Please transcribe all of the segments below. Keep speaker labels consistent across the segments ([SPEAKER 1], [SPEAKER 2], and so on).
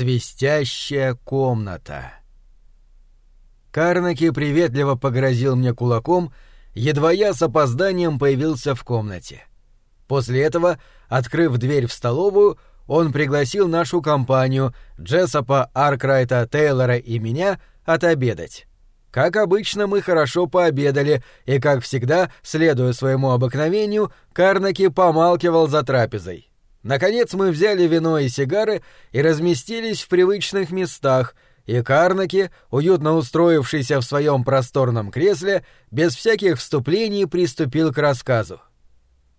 [SPEAKER 1] Свистящая комната. Карнаки приветливо погрозил мне кулаком, едва я с опозданием появился в комнате. После этого, открыв дверь в столовую, он пригласил нашу компанию, Джессопа, Аркрайта, Тейлора и меня, отобедать. Как обычно, мы хорошо пообедали, и, как всегда, следуя своему обыкновению, Карнаки помалкивал за трапезой. Наконец мы взяли вино и сигары и разместились в привычных местах, и Карнаки, уютно устроившийся в своем просторном кресле, без всяких вступлений приступил к рассказу.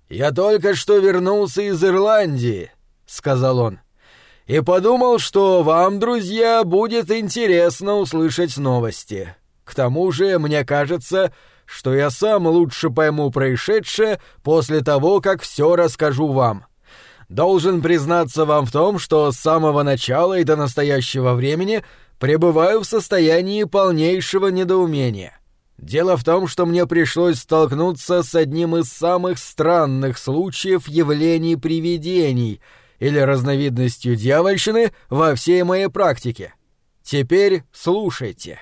[SPEAKER 1] «Я только что вернулся из Ирландии», — сказал он, — «и подумал, что вам, друзья, будет интересно услышать новости. К тому же, мне кажется, что я сам лучше пойму происшедшее после того, как все расскажу вам». Должен признаться вам в том, что с самого начала и до настоящего времени пребываю в состоянии полнейшего недоумения. Дело в том, что мне пришлось столкнуться с одним из самых странных случаев явлений привидений или разновидностью дьявольщины во всей моей практике. Теперь слушайте.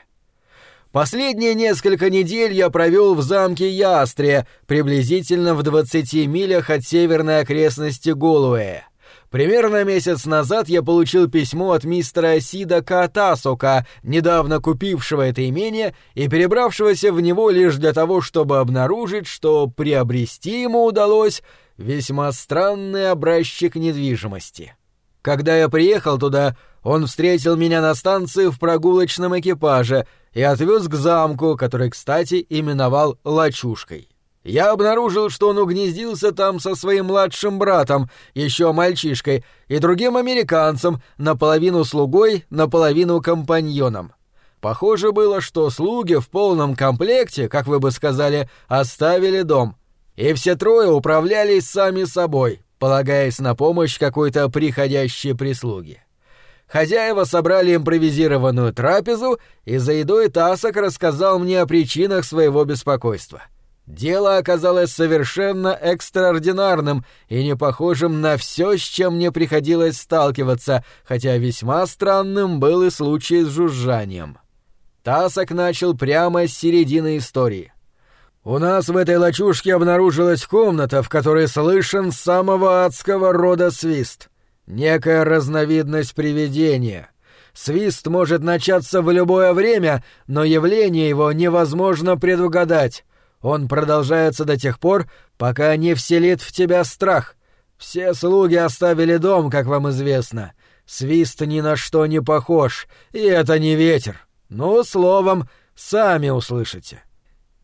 [SPEAKER 1] Последние несколько недель я провел в замке Ястрия, приблизительно в 20 милях от северной окрестности Голуэя. Примерно месяц назад я получил письмо от мистера Сида Катасока, недавно купившего это имение и перебравшегося в него лишь для того, чтобы обнаружить, что приобрести ему удалось весьма странный образчик недвижимости. Когда я приехал туда, он встретил меня на станции в прогулочном экипаже и отвез к замку, который, кстати, именовал «Лачушкой». Я обнаружил, что он угнездился там со своим младшим братом, еще мальчишкой, и другим американцем, наполовину слугой, наполовину компаньоном. Похоже было, что слуги в полном комплекте, как вы бы сказали, оставили дом. И все трое управлялись сами собой, полагаясь на помощь какой-то приходящей прислуги. Хозяева собрали импровизированную трапезу, и за едой Тасок рассказал мне о причинах своего беспокойства. Дело оказалось совершенно экстраординарным и не похожим на все, с чем мне приходилось сталкиваться, хотя весьма странным был и случай с жужжанием. Тасок начал прямо с середины истории. «У нас в этой лачушке обнаружилась комната, в которой слышен самого адского рода свист некая разновидность привидения. Свист может начаться в любое время, но явление его невозможно предугадать. Он продолжается до тех пор, пока не вселит в тебя страх. Все слуги оставили дом, как вам известно. Свист ни на что не похож, и это не ветер. Ну, словом, сами услышите.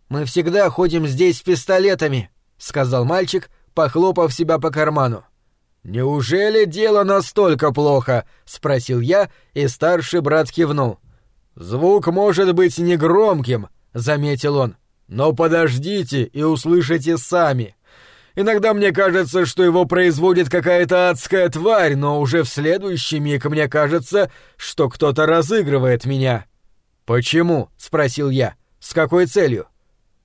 [SPEAKER 1] «Мы всегда ходим здесь с пистолетами», — сказал мальчик, похлопав себя по карману. «Неужели дело настолько плохо?» — спросил я, и старший брат кивнул. «Звук может быть негромким», — заметил он. «Но подождите и услышите сами. Иногда мне кажется, что его производит какая-то адская тварь, но уже в следующий миг мне кажется, что кто-то разыгрывает меня». «Почему?» — спросил я. «С какой целью?»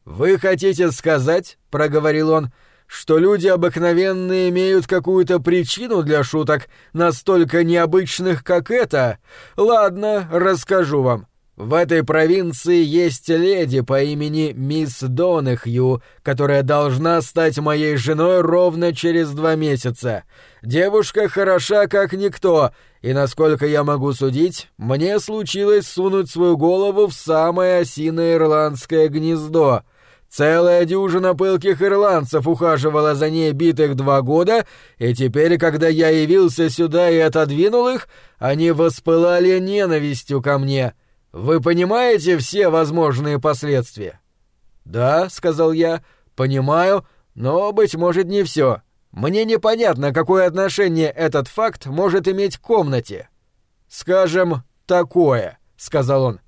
[SPEAKER 1] «Вы хотите сказать?» — проговорил он — что люди обыкновенные имеют какую-то причину для шуток, настолько необычных, как это? Ладно, расскажу вам. В этой провинции есть леди по имени мисс Донахью, которая должна стать моей женой ровно через два месяца. Девушка хороша как никто, и, насколько я могу судить, мне случилось сунуть свою голову в самое осиное ирландское гнездо — Целая дюжина пылких ирландцев ухаживала за ней битых два года, и теперь, когда я явился сюда и отодвинул их, они воспылали ненавистью ко мне. Вы понимаете все возможные последствия? Да, сказал я, понимаю, но быть может не все. Мне непонятно, какое отношение этот факт может иметь к комнате. Скажем, такое, сказал он.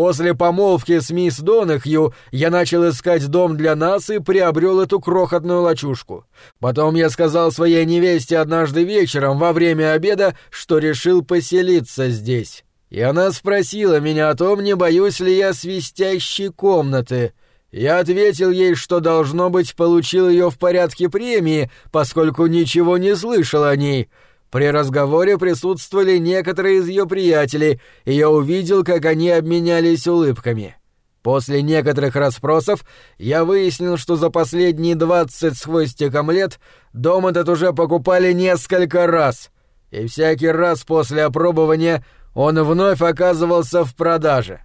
[SPEAKER 1] После помолвки с мисс Донахью я начал искать дом для нас и приобрел эту крохотную лачушку. Потом я сказал своей невесте однажды вечером во время обеда, что решил поселиться здесь. И она спросила меня о том, не боюсь ли я свистящей комнаты. Я ответил ей, что, должно быть, получил ее в порядке премии, поскольку ничего не слышал о ней. При разговоре присутствовали некоторые из ее приятелей, и я увидел, как они обменялись улыбками. После некоторых расспросов я выяснил, что за последние двадцать с хвостиком лет дом этот уже покупали несколько раз, и всякий раз после опробования он вновь оказывался в продаже.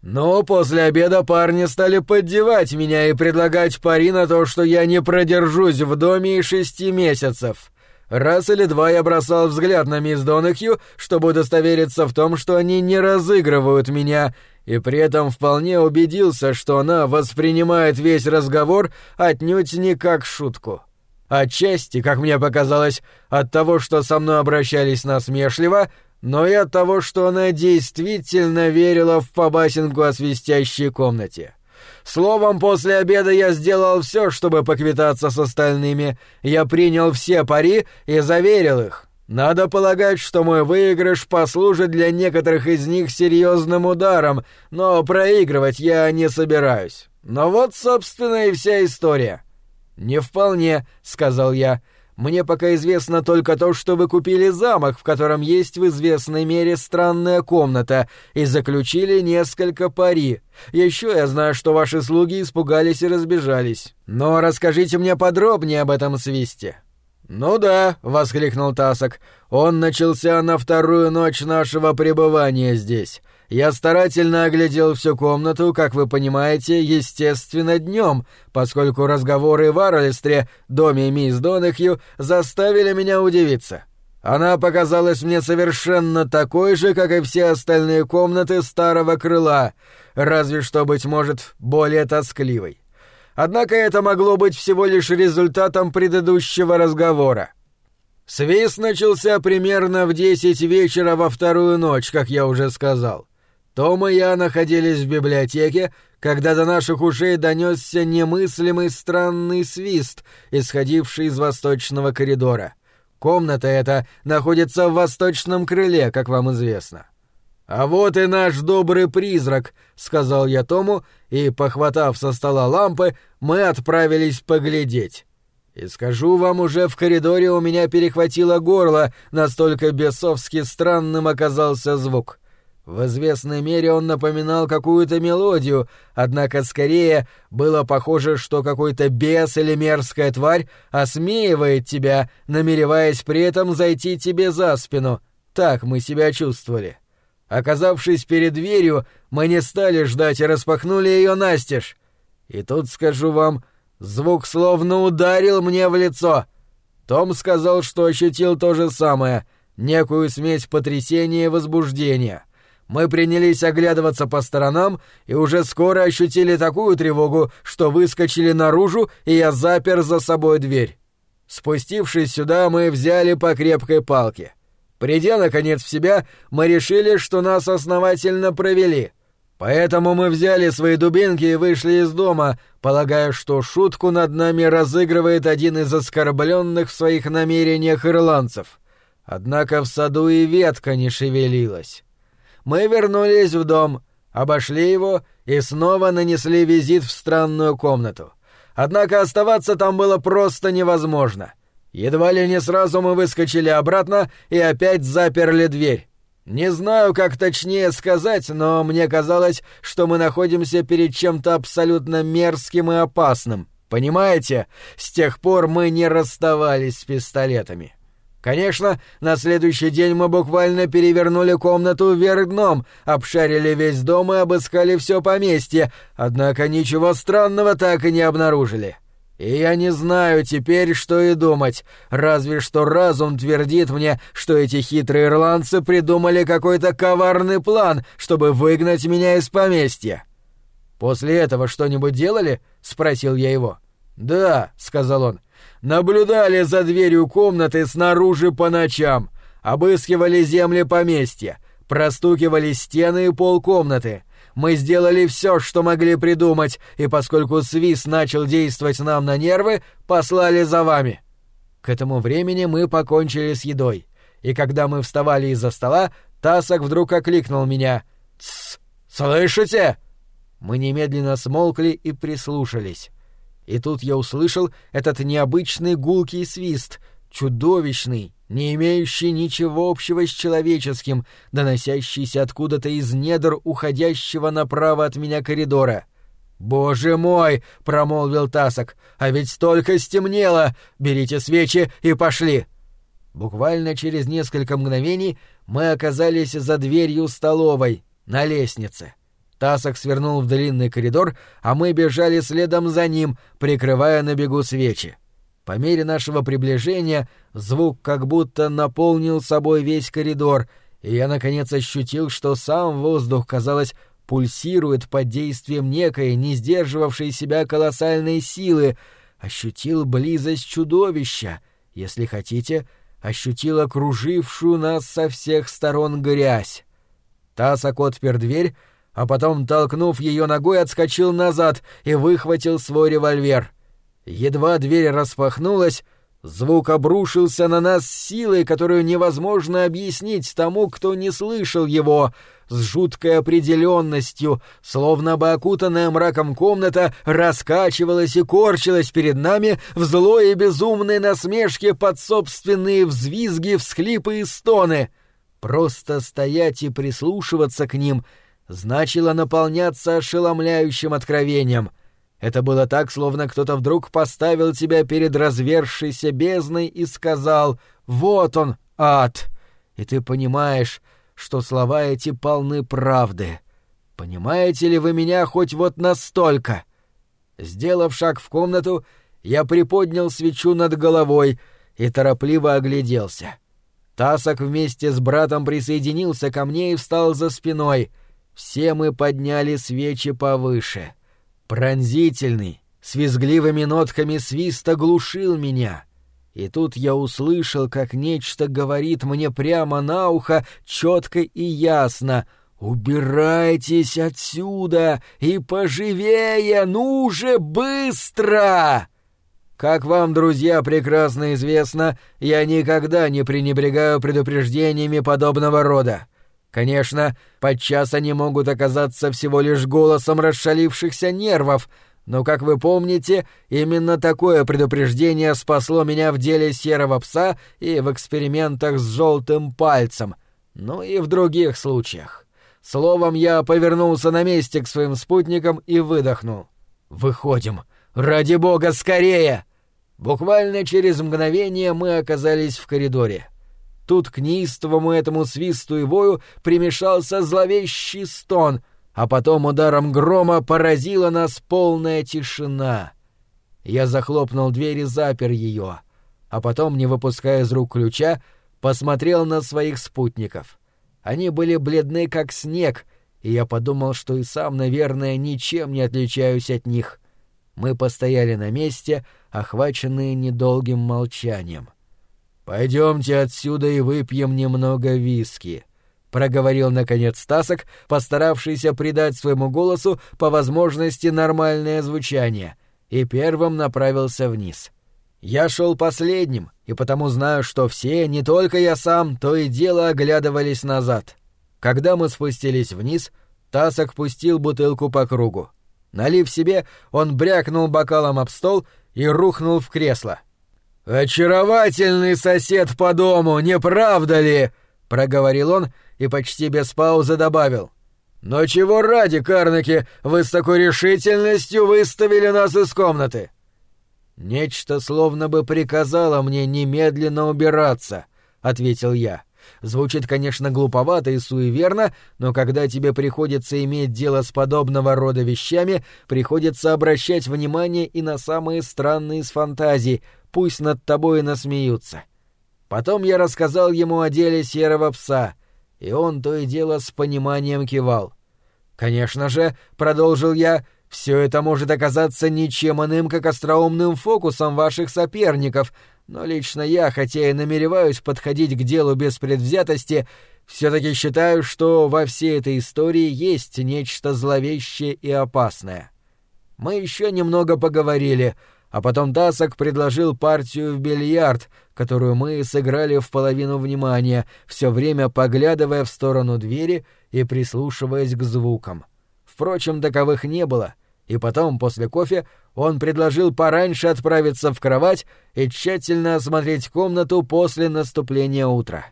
[SPEAKER 1] Но после обеда парни стали поддевать меня и предлагать пари на то, что я не продержусь в доме и шести месяцев. Раз или два я бросал взгляд на мисс Донахью, чтобы удостовериться в том, что они не разыгрывают меня, и при этом вполне убедился, что она воспринимает весь разговор отнюдь не как шутку. Отчасти, как мне показалось, от того, что со мной обращались насмешливо, но и от того, что она действительно верила в побасенку о свистящей комнате. Словом, после обеда я сделал все, чтобы поквитаться с остальными. Я принял все пари и заверил их. Надо полагать, что мой выигрыш послужит для некоторых из них серьезным ударом, но проигрывать я не собираюсь. Но вот, собственно, и вся история. «Не вполне», — сказал я. Мне пока известно только то, что вы купили замок, в котором есть в известной мере странная комната, и заключили несколько пари. Еще я знаю, что ваши слуги испугались и разбежались. Но расскажите мне подробнее об этом свисте». «Ну да», — воскликнул Тасок, — «он начался на вторую ночь нашего пребывания здесь. Я старательно оглядел всю комнату, как вы понимаете, естественно, днем, поскольку разговоры в Арлестре, доме мисс Донахью, заставили меня удивиться. Она показалась мне совершенно такой же, как и все остальные комнаты старого крыла, разве что, быть может, более тоскливой. Однако это могло быть всего лишь результатом предыдущего разговора. Свист начался примерно в десять вечера во вторую ночь, как я уже сказал. Том и я находились в библиотеке, когда до наших ушей донесся немыслимый странный свист, исходивший из восточного коридора. Комната эта находится в восточном крыле, как вам известно. «А вот и наш добрый призрак», — сказал я Тому, и, похватав со стола лампы, мы отправились поглядеть. И скажу вам, уже в коридоре у меня перехватило горло, настолько бесовски странным оказался звук. В известной мере он напоминал какую-то мелодию, однако скорее было похоже, что какой-то бес или мерзкая тварь осмеивает тебя, намереваясь при этом зайти тебе за спину. Так мы себя чувствовали. Оказавшись перед дверью, мы не стали ждать и распахнули ее настежь. И тут, скажу вам, звук словно ударил мне в лицо. Том сказал, что ощутил то же самое, некую смесь потрясения и возбуждения. Мы принялись оглядываться по сторонам и уже скоро ощутили такую тревогу, что выскочили наружу, и я запер за собой дверь. Спустившись сюда, мы взяли по крепкой палке. Придя, наконец, в себя, мы решили, что нас основательно провели. Поэтому мы взяли свои дубинки и вышли из дома, полагая, что шутку над нами разыгрывает один из оскорбленных в своих намерениях ирландцев. Однако в саду и ветка не шевелилась мы вернулись в дом, обошли его и снова нанесли визит в странную комнату. Однако оставаться там было просто невозможно. Едва ли не сразу мы выскочили обратно и опять заперли дверь. Не знаю, как точнее сказать, но мне казалось, что мы находимся перед чем-то абсолютно мерзким и опасным. Понимаете, с тех пор мы не расставались с пистолетами. Конечно, на следующий день мы буквально перевернули комнату вверх дном, обшарили весь дом и обыскали все поместье, однако ничего странного так и не обнаружили. И я не знаю теперь, что и думать, разве что разум твердит мне, что эти хитрые ирландцы придумали какой-то коварный план, чтобы выгнать меня из поместья. «После этого что-нибудь делали?» — спросил я его. «Да», — сказал он, наблюдали за дверью комнаты снаружи по ночам, обыскивали земли поместья, простукивали стены и пол комнаты. Мы сделали все, что могли придумать, и поскольку свист начал действовать нам на нервы, послали за вами. К этому времени мы покончили с едой, и когда мы вставали из-за стола, Тасок вдруг окликнул меня. «Тссс! Слышите?» Мы немедленно смолкли и прислушались. И тут я услышал этот необычный гулкий свист, чудовищный, не имеющий ничего общего с человеческим, доносящийся откуда-то из недр уходящего направо от меня коридора. «Боже мой!» — промолвил Тасок. «А ведь столько стемнело! Берите свечи и пошли!» Буквально через несколько мгновений мы оказались за дверью столовой, на лестнице. Тасок свернул в длинный коридор, а мы бежали следом за ним, прикрывая на бегу свечи. По мере нашего приближения звук как будто наполнил собой весь коридор, и я наконец ощутил, что сам воздух, казалось, пульсирует под действием некой, не сдерживавшей себя колоссальной силы, ощутил близость чудовища, если хотите, ощутил окружившую нас со всех сторон грязь. Тасок отпер дверь, а потом, толкнув ее ногой, отскочил назад и выхватил свой револьвер — Едва дверь распахнулась, звук обрушился на нас силой, которую невозможно объяснить тому, кто не слышал его, с жуткой определенностью, словно бы окутанная мраком комната раскачивалась и корчилась перед нами в злой и безумной насмешке под собственные взвизги, всхлипы и стоны. Просто стоять и прислушиваться к ним значило наполняться ошеломляющим откровением — это было так, словно кто-то вдруг поставил тебя перед развершейся бездной и сказал «Вот он, ад!» И ты понимаешь, что слова эти полны правды. Понимаете ли вы меня хоть вот настолько? Сделав шаг в комнату, я приподнял свечу над головой и торопливо огляделся. Тасок вместе с братом присоединился ко мне и встал за спиной. Все мы подняли свечи повыше — Пронзительный, с визгливыми нотками свиста глушил меня. И тут я услышал, как нечто говорит мне прямо на ухо, четко и ясно — «Убирайтесь отсюда и поживее, ну же, быстро!» Как вам, друзья, прекрасно известно, я никогда не пренебрегаю предупреждениями подобного рода. Конечно, подчас они могут оказаться всего лишь голосом расшалившихся нервов, но, как вы помните, именно такое предупреждение спасло меня в деле серого пса и в экспериментах с желтым пальцем, ну и в других случаях. Словом, я повернулся на месте к своим спутникам и выдохнул. «Выходим! Ради бога, скорее!» Буквально через мгновение мы оказались в коридоре. Тут к неистовому этому свисту и вою примешался зловещий стон, а потом ударом грома поразила нас полная тишина. Я захлопнул дверь и запер ее, а потом, не выпуская из рук ключа, посмотрел на своих спутников. Они были бледны, как снег, и я подумал, что и сам, наверное, ничем не отличаюсь от них. Мы постояли на месте, охваченные недолгим молчанием. — «Пойдемте отсюда и выпьем немного виски», — проговорил наконец Стасок, постаравшийся придать своему голосу по возможности нормальное звучание, и первым направился вниз. Я шел последним, и потому знаю, что все, не только я сам, то и дело оглядывались назад. Когда мы спустились вниз, Тасок пустил бутылку по кругу. Налив себе, он брякнул бокалом об стол и рухнул в кресло — «Очаровательный сосед по дому, не правда ли?» — проговорил он и почти без паузы добавил. «Но чего ради, Карнаки, вы с такой решительностью выставили нас из комнаты?» «Нечто словно бы приказало мне немедленно убираться», — ответил я. Звучит, конечно, глуповато и суеверно, но когда тебе приходится иметь дело с подобного рода вещами, приходится обращать внимание и на самые странные из фантазий, пусть над тобой и насмеются. Потом я рассказал ему о деле серого пса, и он то и дело с пониманием кивал. «Конечно же», — продолжил я, — все это может оказаться ничем иным, как остроумным фокусом ваших соперников, но лично я, хотя и намереваюсь подходить к делу без предвзятости, все-таки считаю, что во всей этой истории есть нечто зловещее и опасное. Мы еще немного поговорили, а потом Тасок предложил партию в бильярд, которую мы сыграли в половину внимания, все время поглядывая в сторону двери и прислушиваясь к звукам. Впрочем, таковых не было, И потом, после кофе, он предложил пораньше отправиться в кровать и тщательно осмотреть комнату после наступления утра.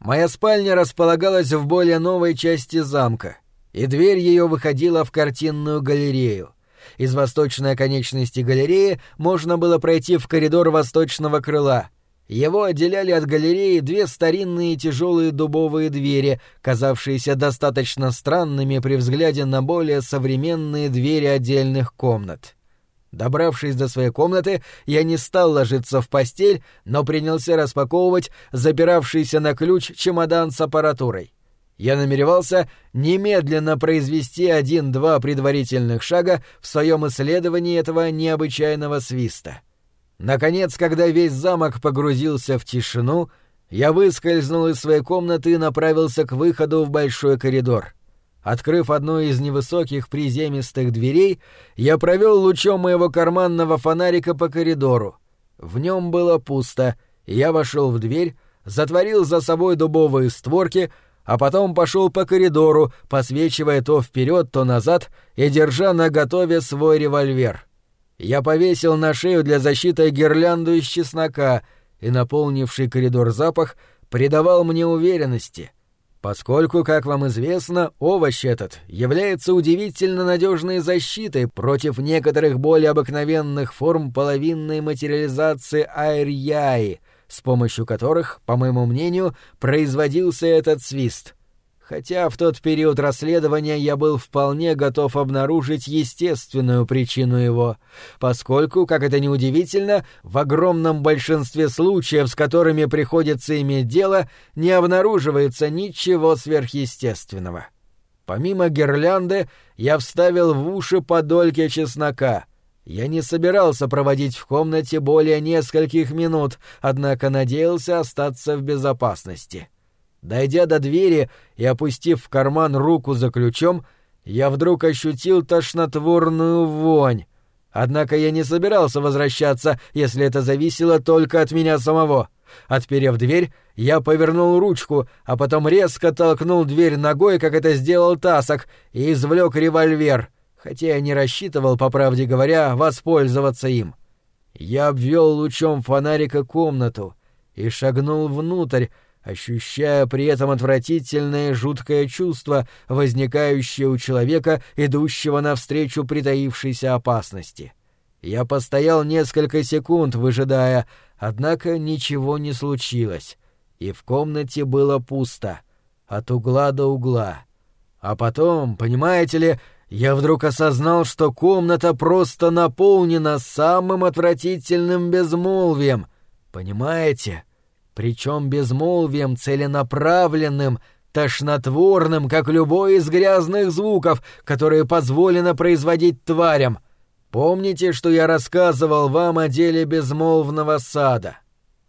[SPEAKER 1] Моя спальня располагалась в более новой части замка, и дверь ее выходила в картинную галерею. Из восточной оконечности галереи можно было пройти в коридор восточного крыла. Его отделяли от галереи две старинные тяжелые дубовые двери, казавшиеся достаточно странными при взгляде на более современные двери отдельных комнат. Добравшись до своей комнаты, я не стал ложиться в постель, но принялся распаковывать запиравшийся на ключ чемодан с аппаратурой. Я намеревался немедленно произвести один-два предварительных шага в своем исследовании этого необычайного свиста. Наконец, когда весь замок погрузился в тишину, я выскользнул из своей комнаты и направился к выходу в большой коридор. Открыв одну из невысоких приземистых дверей, я провел лучом моего карманного фонарика по коридору. В нем было пусто, и я вошел в дверь, затворил за собой дубовые створки, а потом пошел по коридору, посвечивая то вперед, то назад и держа на готове свой револьвер. Я повесил на шею для защиты гирлянду из чеснока, и наполнивший коридор запах придавал мне уверенности — поскольку, как вам известно, овощ этот является удивительно надежной защитой против некоторых более обыкновенных форм половинной материализации аэрьяи, с помощью которых, по моему мнению, производился этот свист — хотя в тот период расследования я был вполне готов обнаружить естественную причину его, поскольку, как это ни удивительно, в огромном большинстве случаев, с которыми приходится иметь дело, не обнаруживается ничего сверхъестественного. Помимо гирлянды, я вставил в уши подольки чеснока. Я не собирался проводить в комнате более нескольких минут, однако надеялся остаться в безопасности. — Дойдя до двери и опустив в карман руку за ключом, я вдруг ощутил тошнотворную вонь. Однако я не собирался возвращаться, если это зависело только от меня самого. Отперев дверь, я повернул ручку, а потом резко толкнул дверь ногой, как это сделал Тасок, и извлек револьвер, хотя я не рассчитывал, по правде говоря, воспользоваться им. Я обвел лучом фонарика комнату и шагнул внутрь, ощущая при этом отвратительное жуткое чувство, возникающее у человека, идущего навстречу притаившейся опасности. Я постоял несколько секунд, выжидая, однако ничего не случилось, и в комнате было пусто, от угла до угла. А потом, понимаете ли, я вдруг осознал, что комната просто наполнена самым отвратительным безмолвием. Понимаете? — причем безмолвием целенаправленным, тошнотворным, как любой из грязных звуков, которые позволено производить тварям. Помните, что я рассказывал вам о деле безмолвного сада?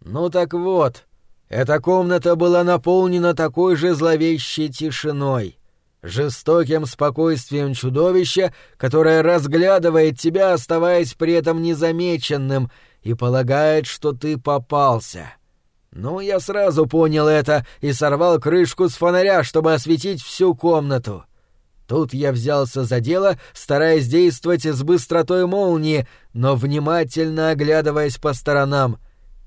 [SPEAKER 1] Ну так вот, эта комната была наполнена такой же зловещей тишиной, жестоким спокойствием чудовища, которое разглядывает тебя, оставаясь при этом незамеченным, и полагает, что ты попался. — ну, я сразу понял это и сорвал крышку с фонаря, чтобы осветить всю комнату. Тут я взялся за дело, стараясь действовать с быстротой молнии, но внимательно оглядываясь по сторонам.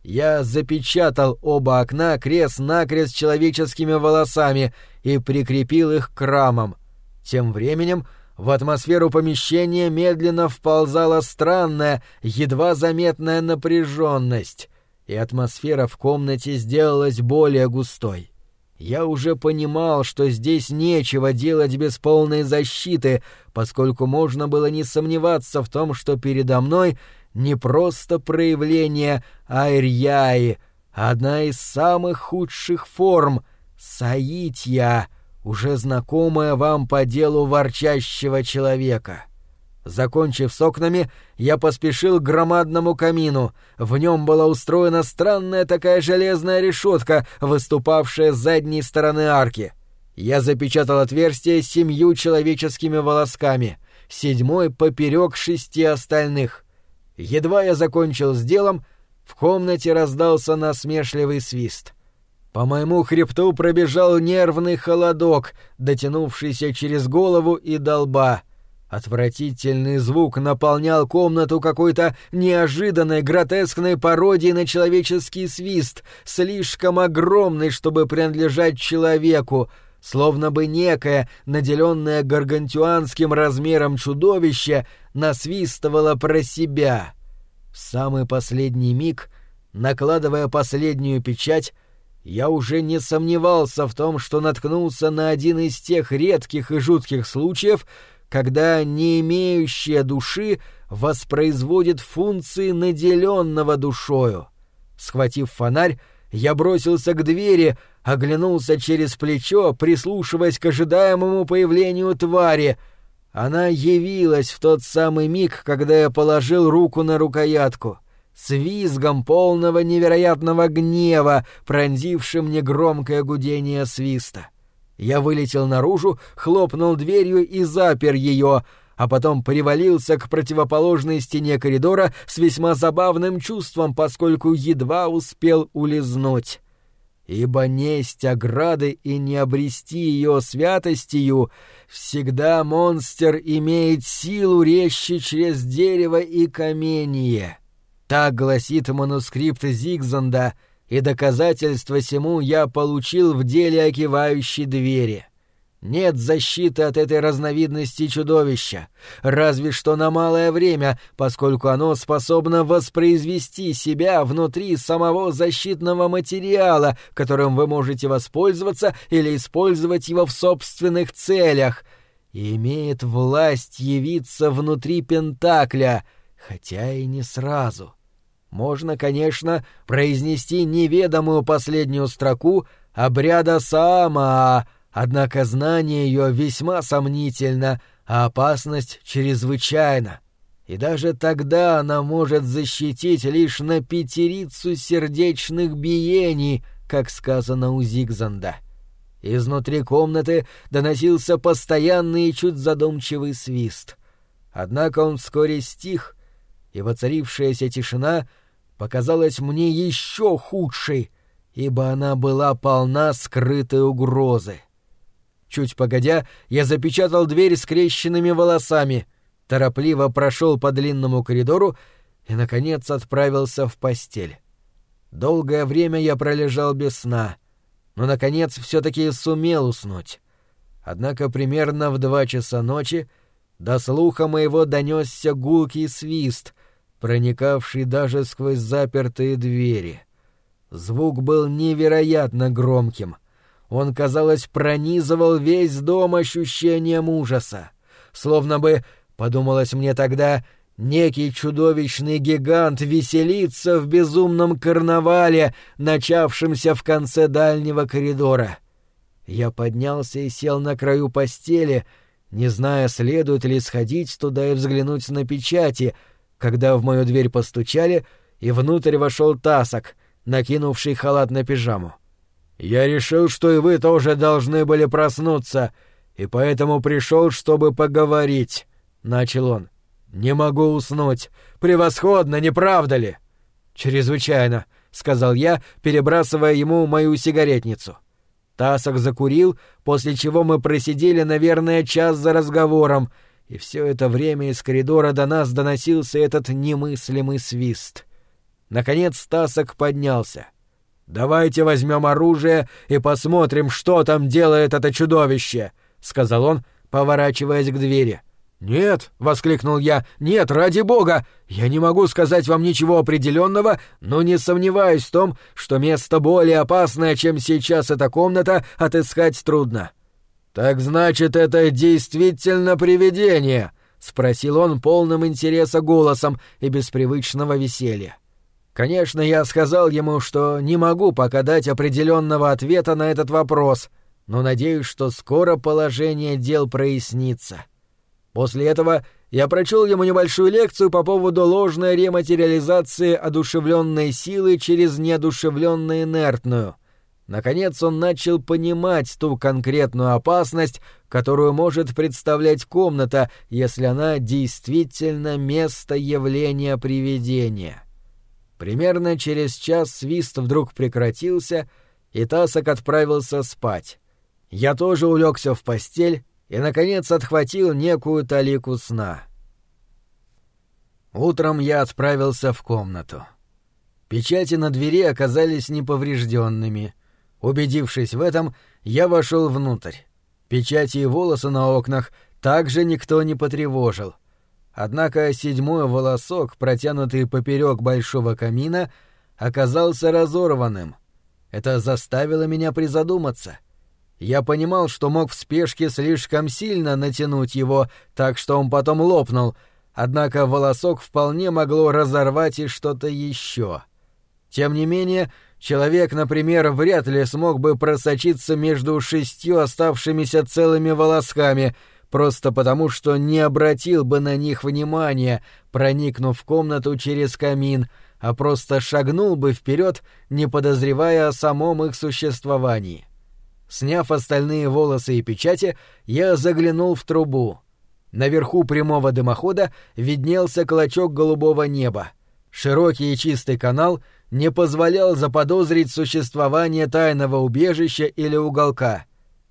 [SPEAKER 1] Я запечатал оба окна крест-накрест человеческими волосами и прикрепил их к рамам. Тем временем в атмосферу помещения медленно вползала странная, едва заметная напряженность и атмосфера в комнате сделалась более густой. Я уже понимал, что здесь нечего делать без полной защиты, поскольку можно было не сомневаться в том, что передо мной не просто проявление аэрьяи, а одна из самых худших форм — саитья, уже знакомая вам по делу ворчащего человека. Закончив с окнами, я поспешил к громадному камину. В нем была устроена странная такая железная решетка, выступавшая с задней стороны арки. Я запечатал отверстие семью человеческими волосками, седьмой поперек шести остальных. Едва я закончил с делом, в комнате раздался насмешливый свист. По моему хребту пробежал нервный холодок, дотянувшийся через голову и до лба — Отвратительный звук наполнял комнату какой-то неожиданной гротескной пародией на человеческий свист, слишком огромный, чтобы принадлежать человеку, словно бы некое, наделенное гаргантюанским размером чудовище, насвистывало про себя. В самый последний миг, накладывая последнюю печать, я уже не сомневался в том, что наткнулся на один из тех редких и жутких случаев, когда не имеющая души воспроизводит функции наделенного душою. Схватив фонарь, я бросился к двери, оглянулся через плечо, прислушиваясь к ожидаемому появлению твари. Она явилась в тот самый миг, когда я положил руку на рукоятку, с визгом полного невероятного гнева, пронзившим негромкое гудение свиста. — я вылетел наружу, хлопнул дверью и запер ее, а потом привалился к противоположной стене коридора с весьма забавным чувством, поскольку едва успел улизнуть. Ибо несть ограды и не обрести ее святостью, всегда монстр имеет силу резче через дерево и каменье. Так гласит манускрипт Зигзанда — и доказательство сему я получил в деле окивающей двери. Нет защиты от этой разновидности чудовища, разве что на малое время, поскольку оно способно воспроизвести себя внутри самого защитного материала, которым вы можете воспользоваться или использовать его в собственных целях, и имеет власть явиться внутри Пентакля, хотя и не сразу. — можно, конечно, произнести неведомую последнюю строку обряда Саама, однако знание ее весьма сомнительно, а опасность чрезвычайна. И даже тогда она может защитить лишь на пятерицу сердечных биений, как сказано у Зигзанда. Изнутри комнаты доносился постоянный и чуть задумчивый свист. Однако он вскоре стих, и воцарившаяся тишина показалась мне еще худшей, ибо она была полна скрытой угрозы. Чуть погодя, я запечатал дверь скрещенными волосами, торопливо прошел по длинному коридору и, наконец, отправился в постель. Долгое время я пролежал без сна, но, наконец, все-таки сумел уснуть. Однако примерно в два часа ночи до слуха моего донесся гулкий свист, проникавший даже сквозь запертые двери. Звук был невероятно громким. Он, казалось, пронизывал весь дом ощущением ужаса. Словно бы, подумалось мне тогда, некий чудовищный гигант веселится в безумном карнавале, начавшемся в конце дальнего коридора. Я поднялся и сел на краю постели, не зная, следует ли сходить туда и взглянуть на печати — когда в мою дверь постучали, и внутрь вошел Тасок, накинувший халат на пижаму. «Я решил, что и вы тоже должны были проснуться, и поэтому пришел, чтобы поговорить», — начал он. «Не могу уснуть. Превосходно, не правда ли?» «Чрезвычайно», — сказал я, перебрасывая ему мою сигаретницу. Тасок закурил, после чего мы просидели, наверное, час за разговором, и все это время из коридора до нас доносился этот немыслимый свист. Наконец Стасок поднялся. «Давайте возьмем оружие и посмотрим, что там делает это чудовище», — сказал он, поворачиваясь к двери. «Нет», — воскликнул я, — «нет, ради бога! Я не могу сказать вам ничего определенного, но не сомневаюсь в том, что место более опасное, чем сейчас эта комната, отыскать трудно. «Так значит, это действительно привидение?» — спросил он полным интереса голосом и без привычного веселья. Конечно, я сказал ему, что не могу пока дать определенного ответа на этот вопрос, но надеюсь, что скоро положение дел прояснится. После этого я прочел ему небольшую лекцию по поводу ложной рематериализации одушевленной силы через неодушевленную инертную, Наконец он начал понимать ту конкретную опасность, которую может представлять комната, если она действительно место явления привидения. Примерно через час свист вдруг прекратился, и Тасок отправился спать. Я тоже улегся в постель и, наконец, отхватил некую талику сна. Утром я отправился в комнату. Печати на двери оказались неповрежденными. Убедившись в этом, я вошел внутрь. Печати и волосы на окнах также никто не потревожил. Однако седьмой волосок, протянутый поперек большого камина, оказался разорванным. Это заставило меня призадуматься. Я понимал, что мог в спешке слишком сильно натянуть его, так что он потом лопнул, однако волосок вполне могло разорвать и что-то еще. Тем не менее, человек, например, вряд ли смог бы просочиться между шестью оставшимися целыми волосками, просто потому что не обратил бы на них внимания, проникнув в комнату через камин, а просто шагнул бы вперед, не подозревая о самом их существовании. Сняв остальные волосы и печати, я заглянул в трубу. Наверху прямого дымохода виднелся клочок голубого неба. Широкий и чистый канал — не позволял заподозрить существование тайного убежища или уголка.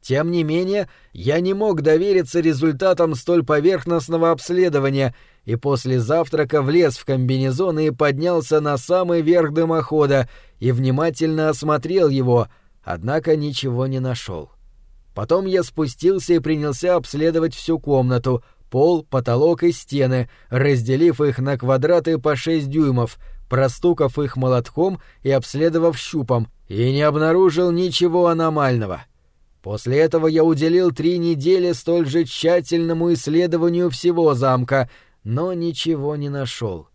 [SPEAKER 1] Тем не менее, я не мог довериться результатам столь поверхностного обследования и после завтрака влез в комбинезон и поднялся на самый верх дымохода и внимательно осмотрел его, однако ничего не нашел. Потом я спустился и принялся обследовать всю комнату, пол, потолок и стены, разделив их на квадраты по 6 дюймов — простукав их молотком и обследовав щупом, и не обнаружил ничего аномального. После этого я уделил три недели столь же тщательному исследованию всего замка, но ничего не нашел.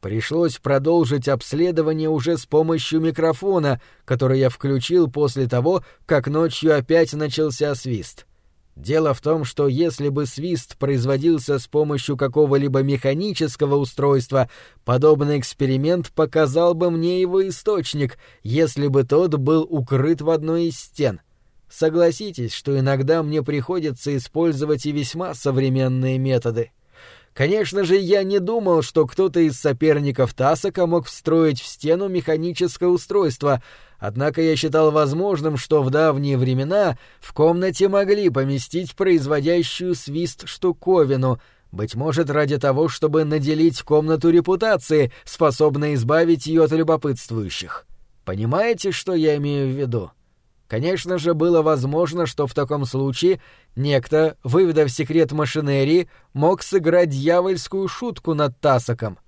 [SPEAKER 1] Пришлось продолжить обследование уже с помощью микрофона, который я включил после того, как ночью опять начался свист. Дело в том, что если бы свист производился с помощью какого-либо механического устройства, подобный эксперимент показал бы мне его источник, если бы тот был укрыт в одной из стен. Согласитесь, что иногда мне приходится использовать и весьма современные методы. Конечно же, я не думал, что кто-то из соперников Тасака мог встроить в стену механическое устройство, однако я считал возможным, что в давние времена в комнате могли поместить производящую свист штуковину, быть может, ради того, чтобы наделить комнату репутацией, способной избавить ее от любопытствующих. Понимаете, что я имею в виду? Конечно же, было возможно, что в таком случае некто, выведав секрет машинерии, мог сыграть дьявольскую шутку над Тасаком.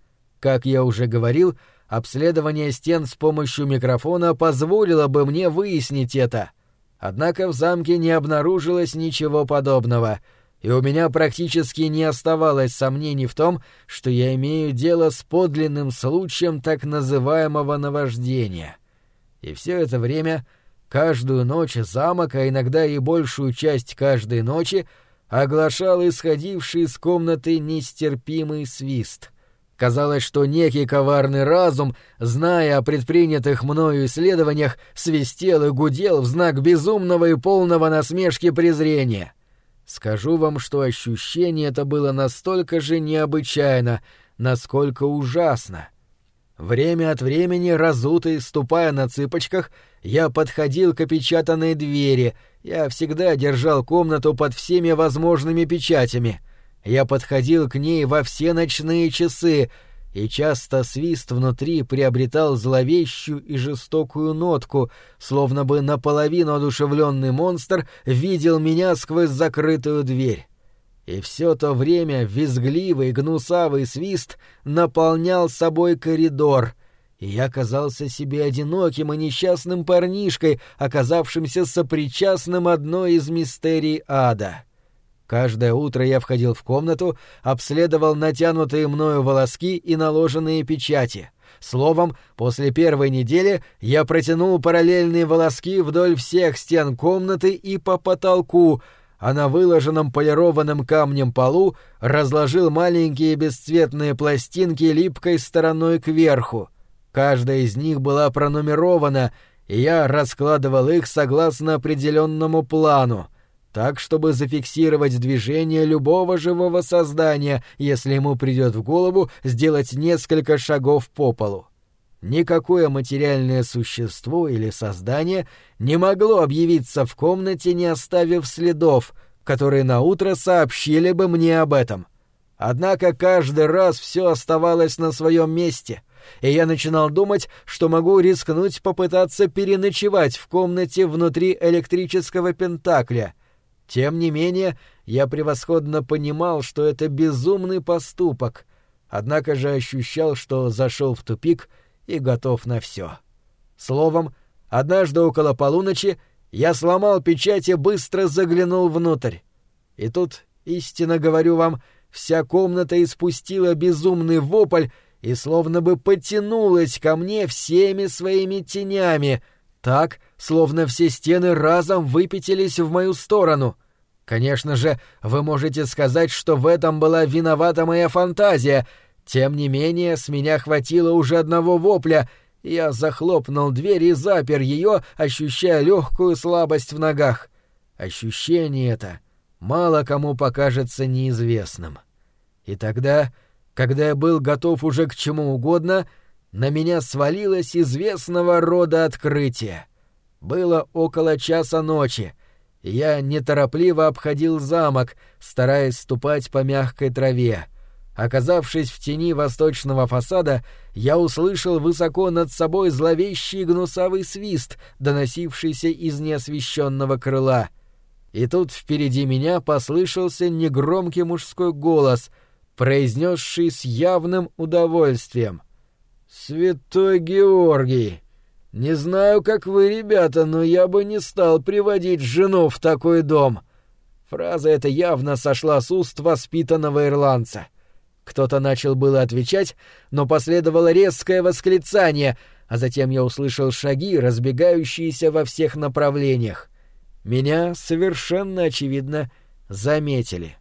[SPEAKER 1] Как я уже говорил, обследование стен с помощью микрофона позволило бы мне выяснить это. Однако в замке не обнаружилось ничего подобного, и у меня практически не оставалось сомнений в том, что я имею дело с подлинным случаем так называемого наваждения. И все это время — Каждую ночь замок, а иногда и большую часть каждой ночи, оглашал исходивший из комнаты нестерпимый свист. Казалось, что некий коварный разум, зная о предпринятых мною исследованиях, свистел и гудел в знак безумного и полного насмешки презрения. Скажу вам, что ощущение это было настолько же необычайно, насколько ужасно. Время от времени, разутый, ступая на цыпочках, я подходил к опечатанной двери. Я всегда держал комнату под всеми возможными печатями. Я подходил к ней во все ночные часы, и часто свист внутри приобретал зловещую и жестокую нотку, словно бы наполовину одушевленный монстр видел меня сквозь закрытую дверь. И все то время визгливый гнусавый свист наполнял собой коридор — и я казался себе одиноким и несчастным парнишкой, оказавшимся сопричастным одной из мистерий ада. Каждое утро я входил в комнату, обследовал натянутые мною волоски и наложенные печати. Словом, после первой недели я протянул параллельные волоски вдоль всех стен комнаты и по потолку, а на выложенном полированным камнем полу разложил маленькие бесцветные пластинки липкой стороной кверху — Каждая из них была пронумерована, и я раскладывал их согласно определенному плану, так, чтобы зафиксировать движение любого живого создания, если ему придет в голову сделать несколько шагов по полу. Никакое материальное существо или создание не могло объявиться в комнате, не оставив следов, которые на утро сообщили бы мне об этом. Однако каждый раз все оставалось на своем месте, и я начинал думать, что могу рискнуть попытаться переночевать в комнате внутри электрического пентакля. Тем не менее, я превосходно понимал, что это безумный поступок, однако же ощущал, что зашел в тупик и готов на все. Словом, однажды около полуночи я сломал печать и быстро заглянул внутрь. И тут, истинно говорю вам, вся комната испустила безумный вопль и словно бы потянулась ко мне всеми своими тенями, так, словно все стены разом выпятились в мою сторону. Конечно же, вы можете сказать, что в этом была виновата моя фантазия. Тем не менее, с меня хватило уже одного вопля — я захлопнул дверь и запер ее, ощущая легкую слабость в ногах. Ощущение это мало кому покажется неизвестным. И тогда, когда я был готов уже к чему угодно, на меня свалилось известного рода открытие. Было около часа ночи. Я неторопливо обходил замок, стараясь ступать по мягкой траве — Оказавшись в тени восточного фасада, я услышал высоко над собой зловещий гнусавый свист, доносившийся из неосвещенного крыла. И тут впереди меня послышался негромкий мужской голос, произнесший с явным удовольствием. «Святой Георгий! Не знаю, как вы, ребята, но я бы не стал приводить жену в такой дом!» Фраза эта явно сошла с уст воспитанного ирландца — кто-то начал было отвечать, но последовало резкое восклицание, а затем я услышал шаги, разбегающиеся во всех направлениях. Меня, совершенно очевидно, заметили.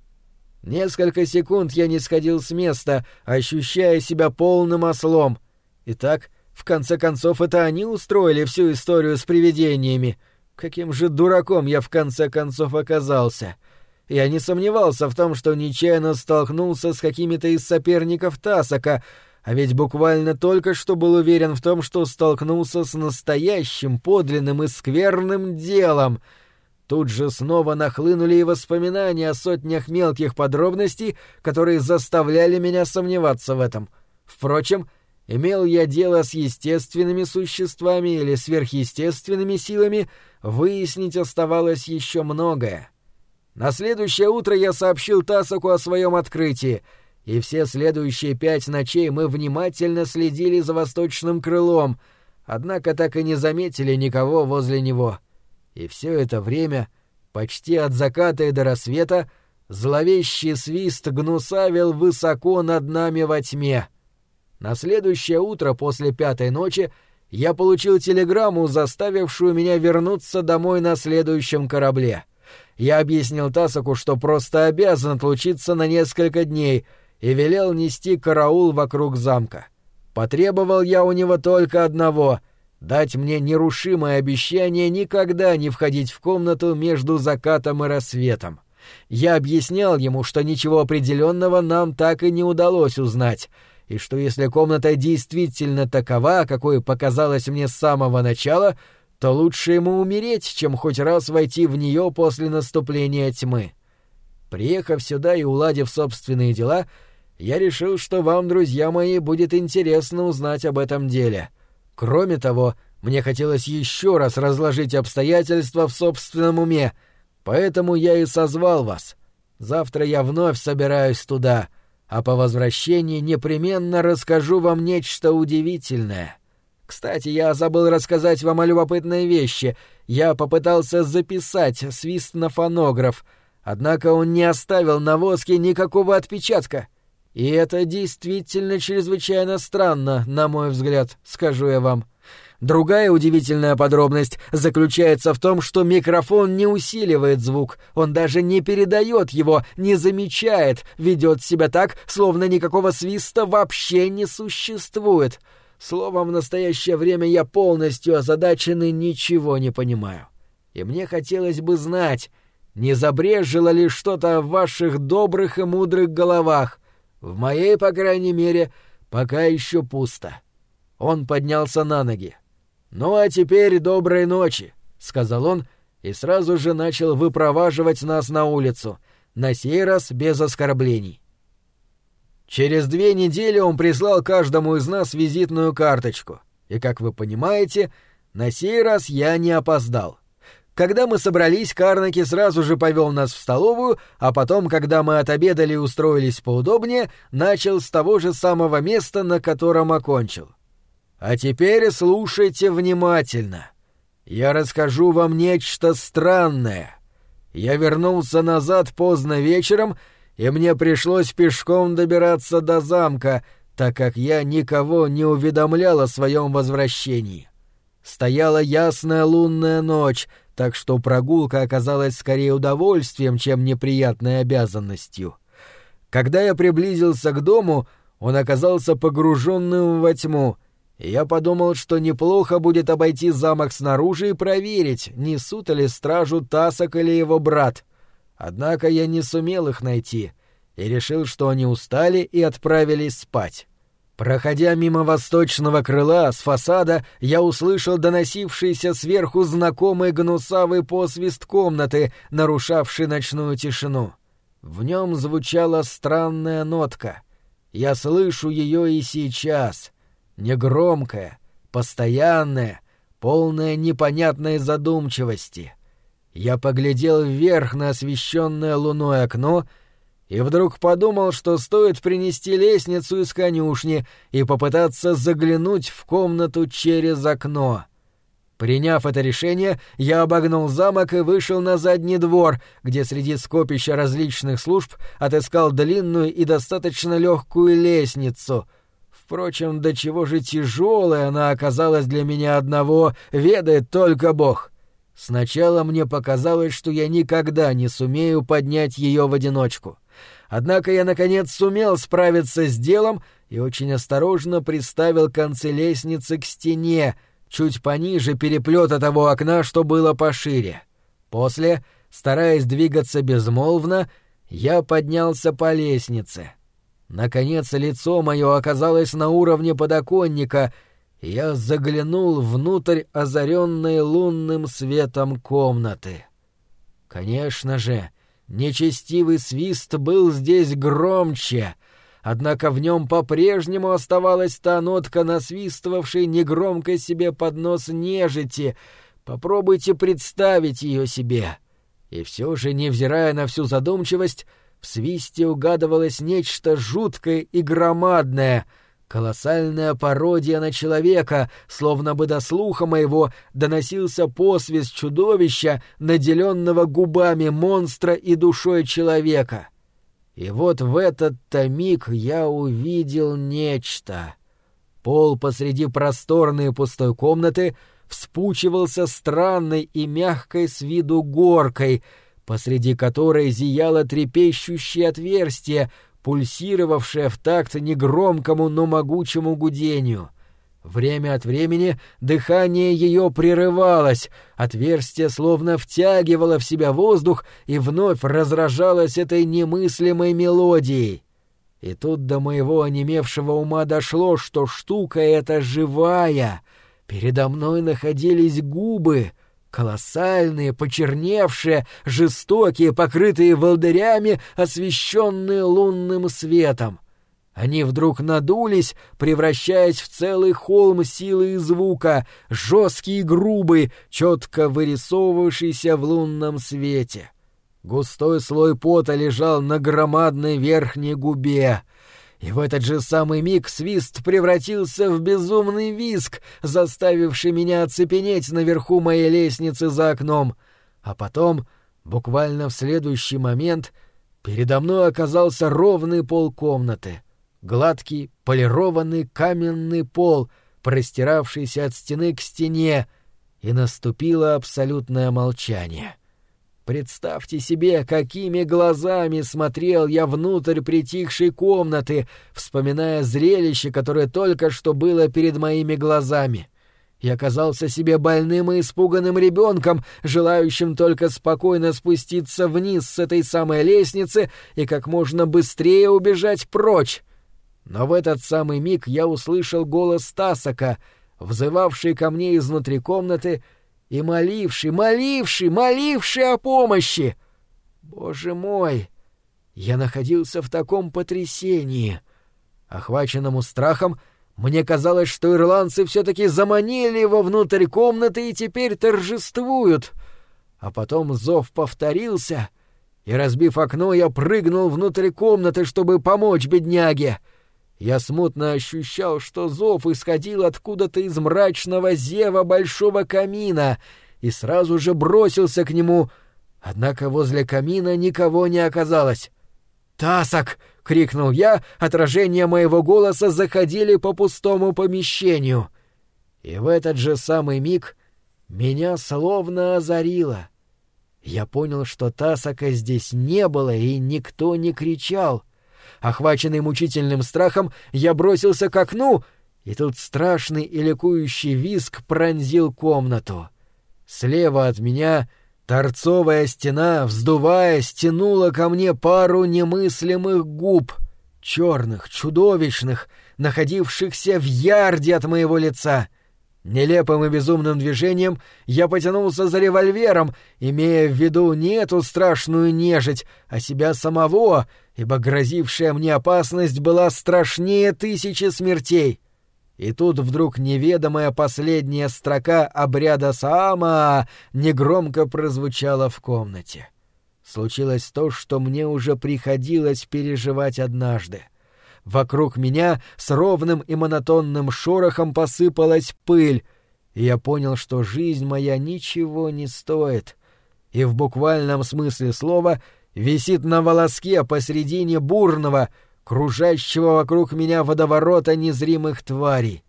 [SPEAKER 1] Несколько секунд я не сходил с места, ощущая себя полным ослом. Итак, в конце концов, это они устроили всю историю с привидениями. Каким же дураком я в конце концов оказался. — я не сомневался в том, что нечаянно столкнулся с какими-то из соперников Тасака, а ведь буквально только что был уверен в том, что столкнулся с настоящим, подлинным и скверным делом. Тут же снова нахлынули и воспоминания о сотнях мелких подробностей, которые заставляли меня сомневаться в этом. Впрочем, имел я дело с естественными существами или сверхъестественными силами, выяснить оставалось еще многое. На следующее утро я сообщил Тасаку о своем открытии, и все следующие пять ночей мы внимательно следили за восточным крылом, однако так и не заметили никого возле него. И все это время, почти от заката и до рассвета, зловещий свист гнусавил высоко над нами во тьме. На следующее утро после пятой ночи я получил телеграмму, заставившую меня вернуться домой на следующем корабле — я объяснил Тасаку, что просто обязан отлучиться на несколько дней, и велел нести караул вокруг замка. Потребовал я у него только одного — дать мне нерушимое обещание никогда не входить в комнату между закатом и рассветом. Я объяснял ему, что ничего определенного нам так и не удалось узнать, и что если комната действительно такова, какой показалась мне с самого начала — то лучше ему умереть, чем хоть раз войти в нее после наступления тьмы. Приехав сюда и уладив собственные дела, я решил, что вам, друзья мои, будет интересно узнать об этом деле. Кроме того, мне хотелось еще раз разложить обстоятельства в собственном уме, поэтому я и созвал вас. Завтра я вновь собираюсь туда, а по возвращении непременно расскажу вам нечто удивительное. Кстати, я забыл рассказать вам о любопытной вещи. Я попытался записать свист на фонограф, однако он не оставил на воске никакого отпечатка. И это действительно чрезвычайно странно, на мой взгляд, скажу я вам. Другая удивительная подробность заключается в том, что микрофон не усиливает звук, он даже не передает его, не замечает, ведет себя так, словно никакого свиста вообще не существует. Словом, в настоящее время я полностью озадачен и ничего не понимаю. И мне хотелось бы знать, не забрежило ли что-то в ваших добрых и мудрых головах. В моей, по крайней мере, пока еще пусто. Он поднялся на ноги. «Ну а теперь доброй ночи», — сказал он, и сразу же начал выпроваживать нас на улицу, на сей раз без оскорблений. Через две недели он прислал каждому из нас визитную карточку, и, как вы понимаете, на сей раз я не опоздал. Когда мы собрались, Карнаки сразу же повел нас в столовую, а потом, когда мы отобедали и устроились поудобнее, начал с того же самого места, на котором окончил. А теперь слушайте внимательно. Я расскажу вам нечто странное. Я вернулся назад поздно вечером, и мне пришлось пешком добираться до замка, так как я никого не уведомлял о своем возвращении. Стояла ясная лунная ночь, так что прогулка оказалась скорее удовольствием, чем неприятной обязанностью. Когда я приблизился к дому, он оказался погруженным во тьму — я подумал, что неплохо будет обойти замок снаружи и проверить, несут ли стражу Тасок или его брат. Однако я не сумел их найти и решил, что они устали и отправились спать. Проходя мимо восточного крыла с фасада, я услышал доносившийся сверху знакомый гнусавый посвист комнаты, нарушавший ночную тишину. В нем звучала странная нотка. Я слышу ее и сейчас — негромкое, постоянное, полное непонятной задумчивости. Я поглядел вверх на освещенное луной окно и вдруг подумал, что стоит принести лестницу из конюшни и попытаться заглянуть в комнату через окно. Приняв это решение, я обогнул замок и вышел на задний двор, где среди скопища различных служб отыскал длинную и достаточно легкую лестницу — Впрочем, до чего же тяжелая она оказалась для меня одного, ведает только Бог. Сначала мне показалось, что я никогда не сумею поднять ее в одиночку. Однако я, наконец, сумел справиться с делом и очень осторожно приставил концы лестницы к стене, чуть пониже переплета того окна, что было пошире. После, стараясь двигаться безмолвно, я поднялся по лестнице — Наконец лицо мое оказалось на уровне подоконника, и я заглянул внутрь озаренной лунным светом комнаты. Конечно же, нечестивый свист был здесь громче, однако в нем по-прежнему оставалась та нотка, насвистывавшей негромко себе под нос нежити. Попробуйте представить ее себе. И все же, невзирая на всю задумчивость, в свисте угадывалось нечто жуткое и громадное, колоссальная пародия на человека, словно бы до слуха моего доносился посвист чудовища, наделенного губами монстра и душой человека. И вот в этот-то миг я увидел нечто. Пол посреди просторной пустой комнаты вспучивался странной и мягкой с виду горкой — посреди которой зияло трепещущее отверстие, пульсировавшее в такт негромкому, но могучему гудению. Время от времени дыхание ее прерывалось, отверстие словно втягивало в себя воздух и вновь разражалось этой немыслимой мелодией. И тут до моего онемевшего ума дошло, что штука эта живая. Передо мной находились губы — Колоссальные, почерневшие, жестокие, покрытые волдырями, освещенные лунным светом. Они вдруг надулись, превращаясь в целый холм силы и звука, жесткий и грубый, четко вырисовывавшийся в лунном свете. Густой слой пота лежал на громадной верхней губе — и в этот же самый миг свист превратился в безумный виск, заставивший меня оцепенеть наверху моей лестницы за окном. А потом, буквально в следующий момент, передо мной оказался ровный пол комнаты. Гладкий, полированный каменный пол, простиравшийся от стены к стене, и наступило абсолютное молчание. — Представьте себе, какими глазами смотрел я внутрь притихшей комнаты, вспоминая зрелище, которое только что было перед моими глазами. Я казался себе больным и испуганным ребенком, желающим только спокойно спуститься вниз с этой самой лестницы и как можно быстрее убежать прочь. Но в этот самый миг я услышал голос Тасака, взывавший ко мне изнутри комнаты и моливший, моливший, моливший о помощи. Боже мой! Я находился в таком потрясении. Охваченному страхом, мне казалось, что ирландцы все-таки заманили его внутрь комнаты и теперь торжествуют. А потом зов повторился, и, разбив окно, я прыгнул внутрь комнаты, чтобы помочь бедняге. Я смутно ощущал, что зов исходил откуда-то из мрачного зева большого камина, и сразу же бросился к нему, однако возле камина никого не оказалось. «Тасок!» — крикнул я, отражения моего голоса заходили по пустому помещению. И в этот же самый миг меня словно озарило. Я понял, что Тасака здесь не было, и никто не кричал. Охваченный мучительным страхом, я бросился к окну, и тут страшный и ликующий виск пронзил комнату. Слева от меня Торцовая стена, вздуваясь, тянула ко мне пару немыслимых губ, черных, чудовищных, находившихся в ярде от моего лица. Нелепым и безумным движением я потянулся за револьвером, имея в виду не эту страшную нежить, а себя самого, ибо грозившая мне опасность была страшнее тысячи смертей. И тут вдруг неведомая последняя строка обряда Саама негромко прозвучала в комнате. Случилось то, что мне уже приходилось переживать однажды. Вокруг меня с ровным и монотонным шорохом посыпалась пыль, и я понял, что жизнь моя ничего не стоит, и в буквальном смысле слова висит на волоске посредине бурного, кружащего вокруг меня водоворота незримых тварей.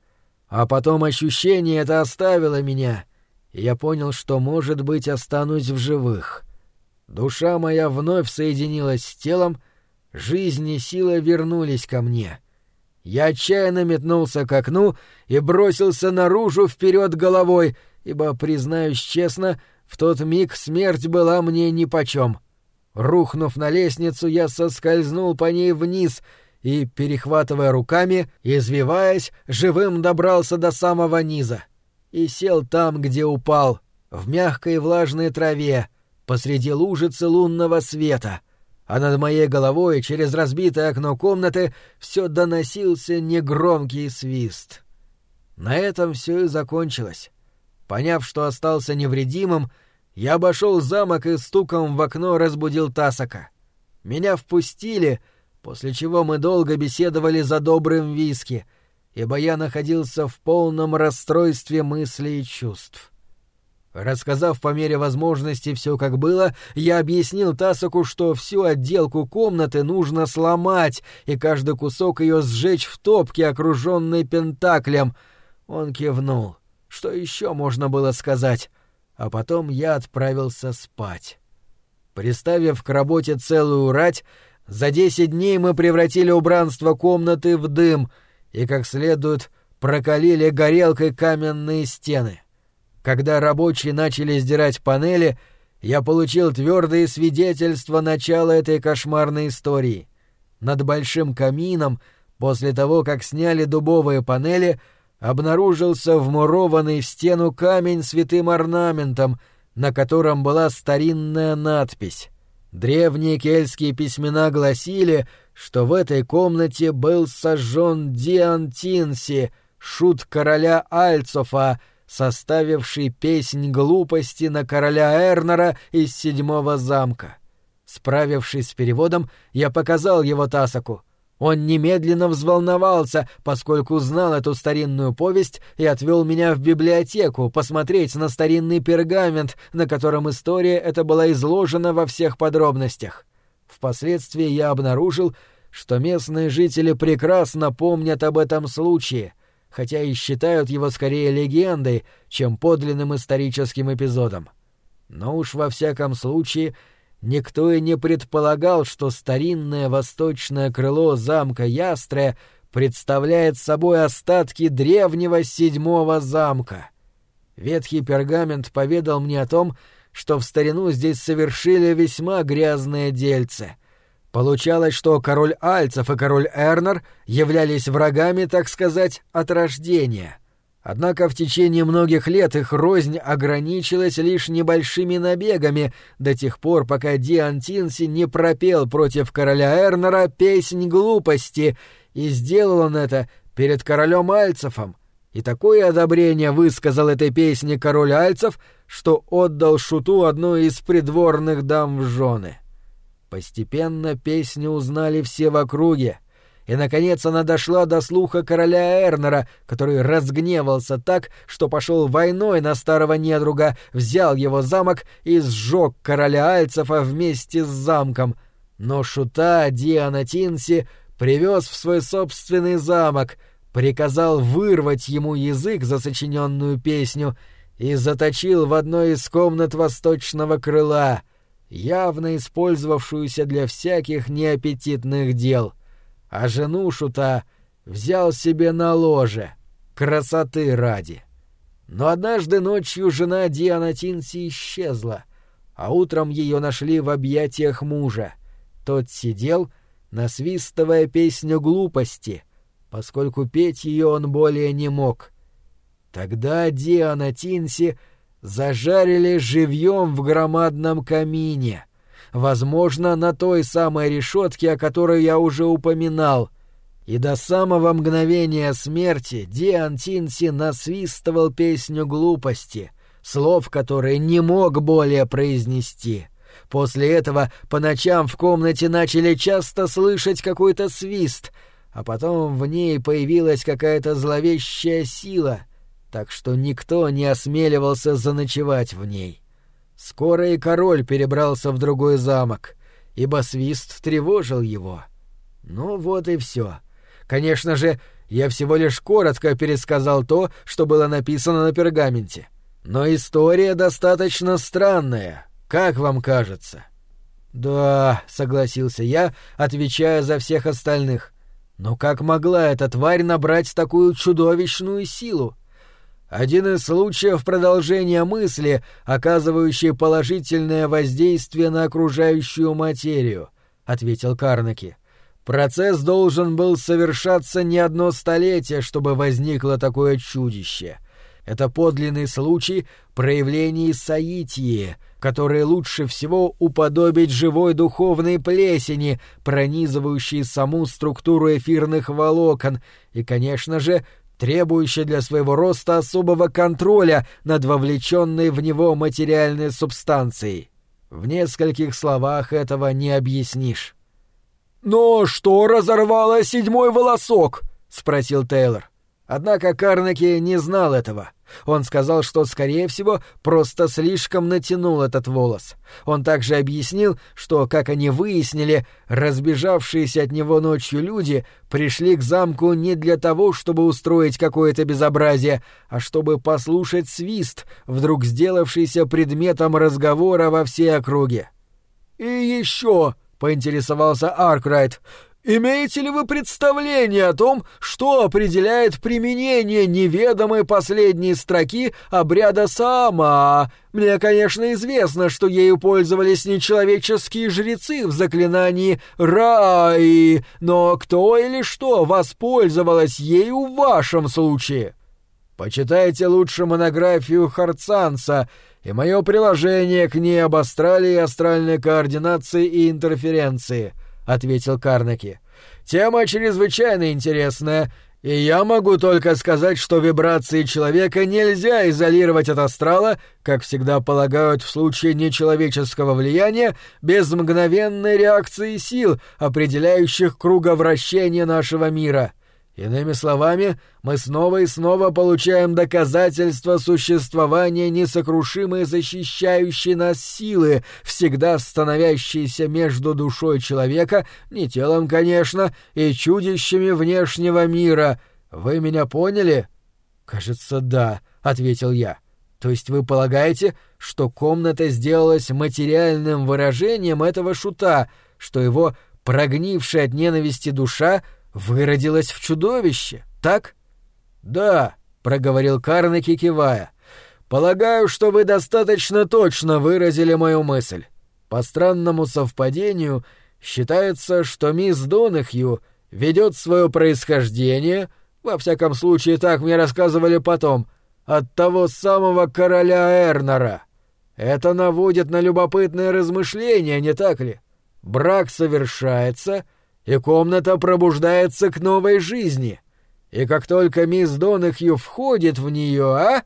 [SPEAKER 1] А потом ощущение это оставило меня, и я понял, что, может быть, останусь в живых. Душа моя вновь соединилась с телом, жизнь и сила вернулись ко мне. Я отчаянно метнулся к окну и бросился наружу вперед головой, ибо, признаюсь честно, в тот миг смерть была мне нипочем. — Рухнув на лестницу, я соскользнул по ней вниз и, перехватывая руками, извиваясь, живым добрался до самого низа. И сел там, где упал, в мягкой влажной траве, посреди лужицы лунного света. А над моей головой, через разбитое окно комнаты, все доносился негромкий свист. На этом все и закончилось. Поняв, что остался невредимым, я обошел замок и стуком в окно разбудил Тасака. Меня впустили, после чего мы долго беседовали за добрым виски, ибо я находился в полном расстройстве мыслей и чувств. Рассказав по мере возможности все как было, я объяснил Тасаку, что всю отделку комнаты нужно сломать и каждый кусок ее сжечь в топке, окруженной пентаклем. Он кивнул. Что еще можно было сказать? А потом я отправился спать. Приставив к работе целую рать, за десять дней мы превратили убранство комнаты в дым и, как следует, прокалили горелкой каменные стены. Когда рабочие начали сдирать панели, я получил твердые свидетельства начала этой кошмарной истории. Над большим камином, после того, как сняли дубовые панели, — обнаружился вмурованный в стену камень святым орнаментом, на котором была старинная надпись. Древние кельтские письмена гласили, что в этой комнате был сожжен Диантинси, шут короля Альцофа, составивший песнь глупости на короля Эрнера из седьмого замка. Справившись с переводом, я показал его Тасаку — он немедленно взволновался, поскольку узнал эту старинную повесть и отвел меня в библиотеку посмотреть на старинный пергамент, на котором история эта была изложена во всех подробностях. Впоследствии я обнаружил, что местные жители прекрасно помнят об этом случае, хотя и считают его скорее легендой, чем подлинным историческим эпизодом. Но уж во всяком случае Никто и не предполагал, что старинное восточное крыло замка Ястря представляет собой остатки древнего седьмого замка. Ветхий пергамент поведал мне о том, что в старину здесь совершили весьма грязное дельце. Получалось, что король Альцев и король Эрнер являлись врагами, так сказать, от рождения — Однако в течение многих лет их рознь ограничилась лишь небольшими набегами до тех пор, пока Диан Тинси не пропел против короля Эрнера песнь глупости, и сделал он это перед королем Альцефом, и такое одобрение высказал этой песне король Альцев, что отдал Шуту одну из придворных дам в жены. Постепенно песню узнали все в округе, и, наконец, она дошла до слуха короля Эрнера, который разгневался так, что пошел войной на старого недруга, взял его замок и сжег короля Альцефа вместе с замком. Но шута Диана Тинси привез в свой собственный замок, приказал вырвать ему язык за сочиненную песню и заточил в одной из комнат восточного крыла, явно использовавшуюся для всяких неаппетитных дел — а жену шута взял себе на ложе, красоты ради. Но однажды ночью жена Диана Тинси исчезла, а утром ее нашли в объятиях мужа. Тот сидел, насвистывая песню глупости, поскольку петь ее он более не мог. Тогда Диана Тинси зажарили живьем в громадном камине, возможно, на той самой решетке, о которой я уже упоминал. И до самого мгновения смерти Диан Тинси насвистывал песню глупости, слов которой не мог более произнести. После этого по ночам в комнате начали часто слышать какой-то свист, а потом в ней появилась какая-то зловещая сила, так что никто не осмеливался заночевать в ней. Скоро и король перебрался в другой замок, ибо свист тревожил его. Ну вот и все. Конечно же, я всего лишь коротко пересказал то, что было написано на пергаменте. Но история достаточно странная, как вам кажется? Да, согласился я, отвечая за всех остальных. Но как могла эта тварь набрать такую чудовищную силу? Один из случаев продолжения мысли, оказывающий положительное воздействие на окружающую материю, ответил Карнаки. Процесс должен был совершаться не одно столетие, чтобы возникло такое чудище. Это подлинный случай проявлений саитии, которые лучше всего уподобить живой духовной плесени, пронизывающей саму структуру эфирных волокон, и, конечно же, требующее для своего роста особого контроля над вовлеченной в него материальной субстанцией. В нескольких словах этого не объяснишь. «Но что разорвало седьмой волосок?» — спросил Тейлор. Однако Карнаки не знал этого. Он сказал, что, скорее всего, просто слишком натянул этот волос. Он также объяснил, что, как они выяснили, разбежавшиеся от него ночью люди пришли к замку не для того, чтобы устроить какое-то безобразие, а чтобы послушать свист, вдруг сделавшийся предметом разговора во всей округе. «И еще», — поинтересовался Аркрайт, Имеете ли вы представление о том, что определяет применение неведомой последней строки обряда Саама? Мне, конечно, известно, что ею пользовались нечеловеческие жрецы в заклинании Раи, но кто или что воспользовалось ею в вашем случае? Почитайте лучше монографию Харцанца и мое приложение к ней об астрале и астральной координации и интерференции — ответил Карнаки. Тема чрезвычайно интересная, и я могу только сказать, что вибрации человека нельзя изолировать от астрала, как всегда полагают в случае нечеловеческого влияния, без мгновенной реакции сил, определяющих круговращение нашего мира. Иными словами, мы снова и снова получаем доказательства существования несокрушимой защищающей нас силы, всегда становящейся между душой человека, не телом, конечно, и чудищами внешнего мира. Вы меня поняли? Кажется, да, ответил я. То есть вы полагаете, что комната сделалась материальным выражением этого шута, что его прогнившая от ненависти душа — выродилась в чудовище, так? Да, проговорил Карнеки, кивая. Полагаю, что вы достаточно точно выразили мою мысль. По странному совпадению считается, что мисс Донахью ведет свое происхождение Во всяком случае, так мне рассказывали потом, от того самого короля Эрнера. Это наводит на любопытные размышления, не так ли? Брак совершается, и комната пробуждается к новой жизни. И как только мисс Донахью входит в нее, а?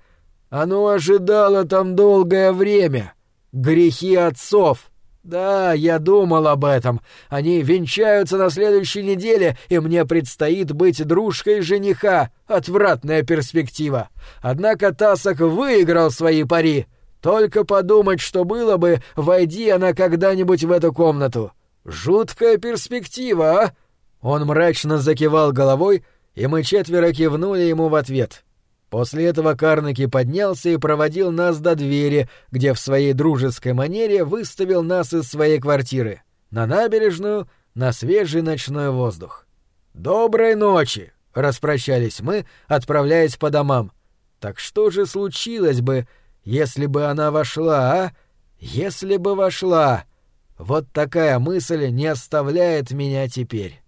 [SPEAKER 1] Оно ожидало там долгое время. Грехи отцов. Да, я думал об этом. Они венчаются на следующей неделе, и мне предстоит быть дружкой жениха. Отвратная перспектива. Однако Тасок выиграл свои пари. Только подумать, что было бы, войди она когда-нибудь в эту комнату. Жуткая перспектива, а? Он мрачно закивал головой, и мы четверо кивнули ему в ответ. После этого Карнаки поднялся и проводил нас до двери, где в своей дружеской манере выставил нас из своей квартиры. На набережную, на свежий ночной воздух. «Доброй ночи!» — распрощались мы, отправляясь по домам. Так что же случилось бы, если бы она вошла, а? Если бы вошла! Вот такая мысль не оставляет меня теперь.